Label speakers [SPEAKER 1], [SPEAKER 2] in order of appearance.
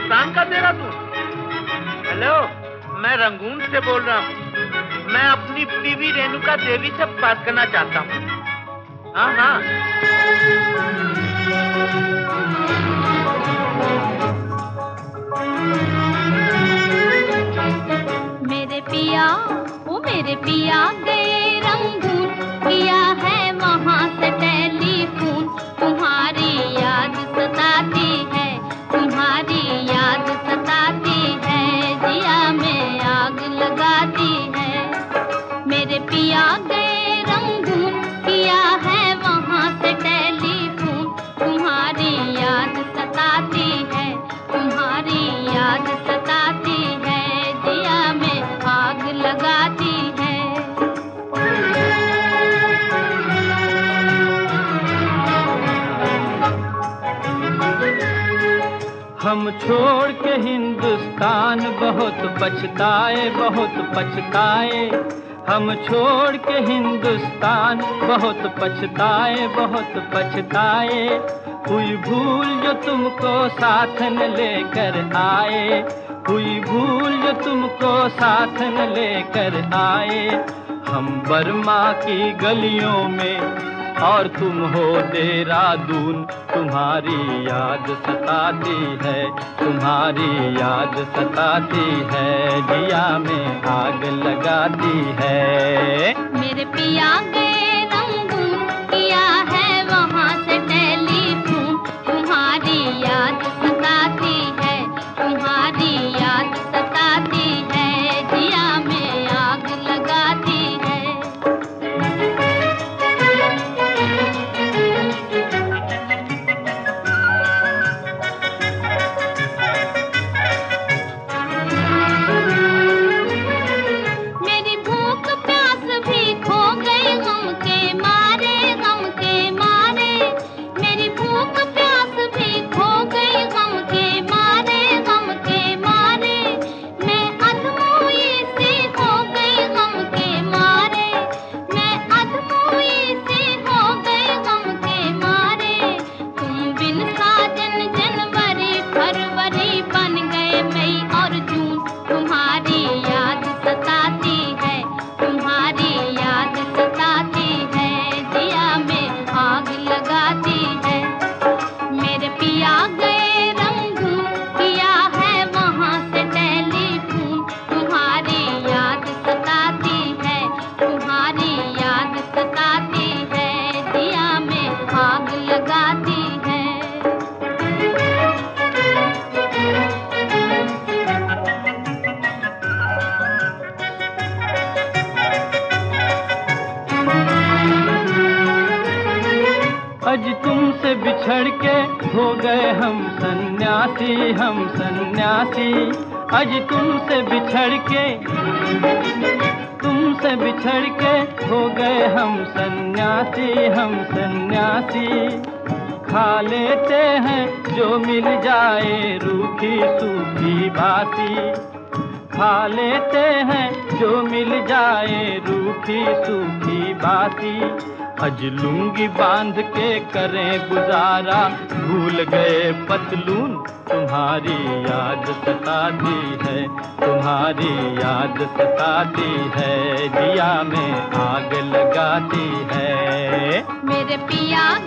[SPEAKER 1] हिंदुस्तान का तेरा तू हेलो, मैं रंगून से बोल रहा हूँ। मैं अपनी बीवी रेणुका देवी से बात करना चाहता हूँ। हाँ हाँ।
[SPEAKER 2] मेरे पिया, ओ मेरे पिया
[SPEAKER 3] हम छोड़ के हिंदुस्तान बहुत पछताए बहुत पछताए। हम छोड़ के हिंदुस्तान बहुत पछताए बहुत पछताए। हुई भूल जो तुमको साथ न लेकर आए। हुई भूल जो तुमको साथ न लेकर आए। हम बर्मा की गलियों में और तुम हो देहरादून तुम्हारी याद सताती है, तुम्हारी याद सताती है दिया में आग लगाती है।
[SPEAKER 2] मेरे पिया गए
[SPEAKER 3] अज तुमसे बिछड़ के हो गए हम सन्यासी हम सन्यासी। अज तुमसे बिछड़ के, तुमसे बिछड़ के हो गए हम सन्यासी हम सन्यासी। खा लेते हैं जो मिल जाए रूखी सूखी बासी। खा लेते हैं जो मिल जाए रूखी सूखी बासी। अज लुंगी बाँध के करें गुजारा। भूल गए पतलून, तुम्हारी याद सताती है। तुम्हारी याद सताती है दिया में आग लगाती है।
[SPEAKER 2] मेरे पिया